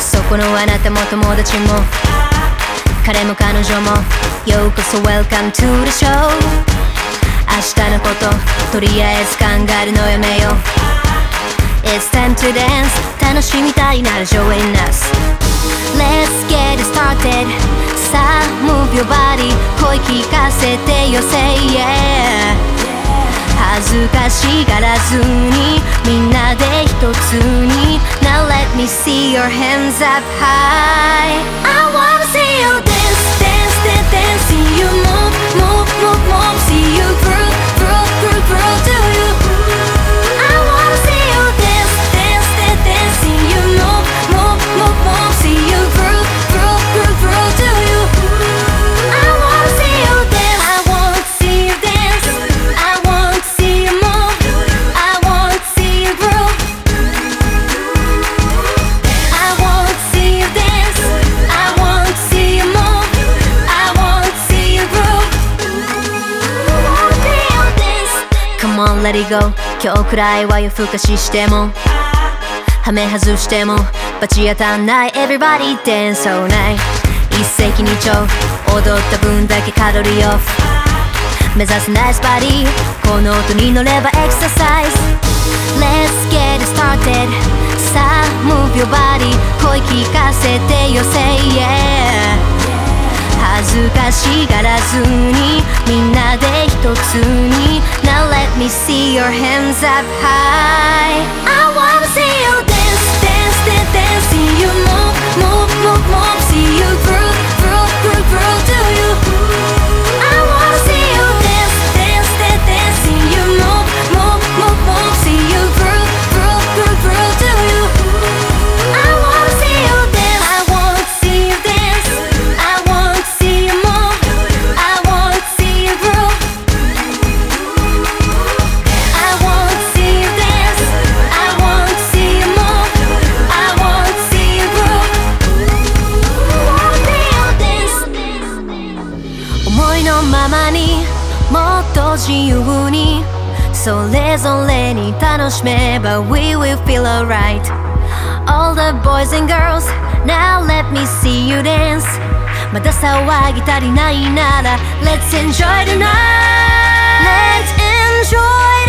そこのあなたも友達も彼も彼女もようこそ Welcome to the show 明日のこ とりあえず考えるのやめよう It's time to dance 楽しみたいなら join us Let's get it started さあ move your body 声聞かせてよ Say yeah 恥ずかしがらずにみんなで一つに Now let me see your hands up high on let it go 今日くらいは夜更かししてもはめ外しても罰当たんない。Everybody dance all night 一石二鳥踊った分だけカロリーオフ。目指すナイスバディこの音に乗ればエクササイズ。Let's get started さあ move your body 声聞かせてよ Say yeah 恥ずかしがらずにみんなで一つに Now let me see your hands up high I wanna see you dance, dance, dance, dance See you move, move, move, move ままにもっと自由にそれぞれに楽しめば We will feel alright. All the boys and girls Now let me see you dance. まだ騒ぎ足りないなら Let's enjoy the night. Let's enjoy